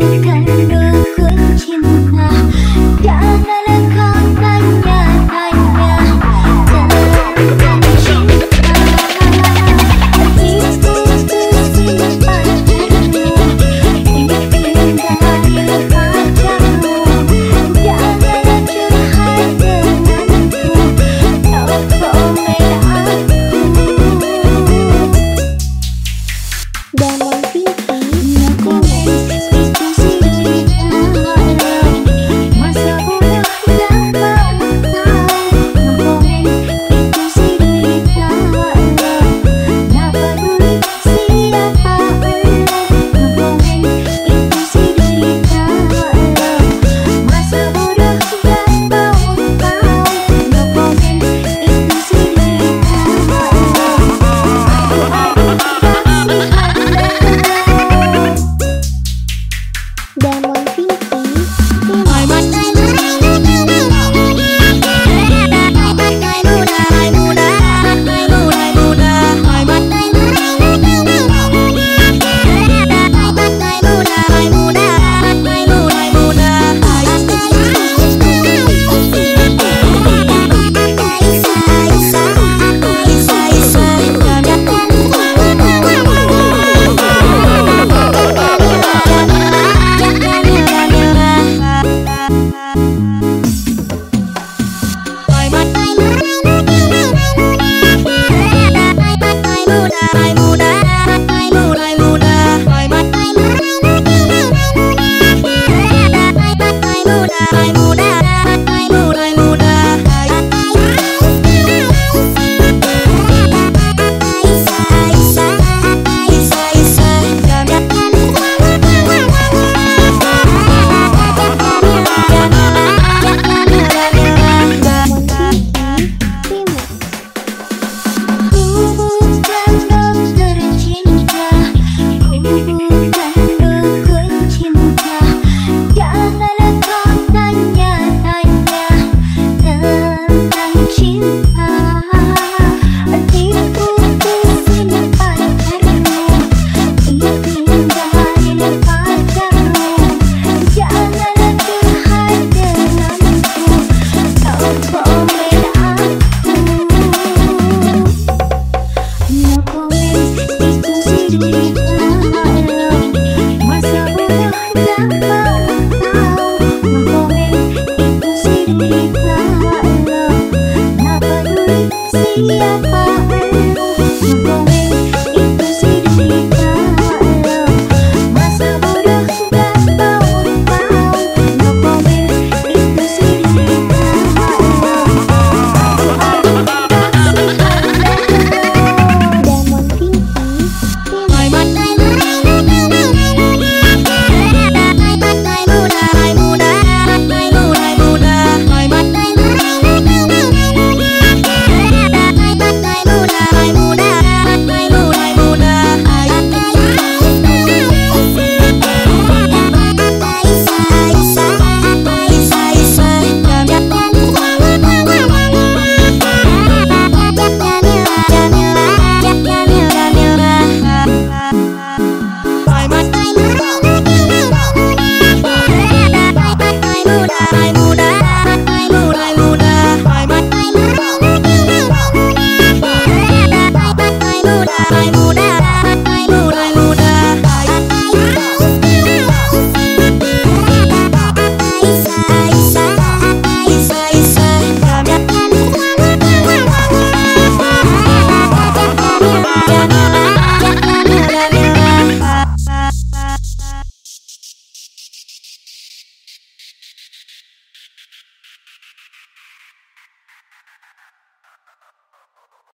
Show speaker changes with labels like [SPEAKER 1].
[SPEAKER 1] you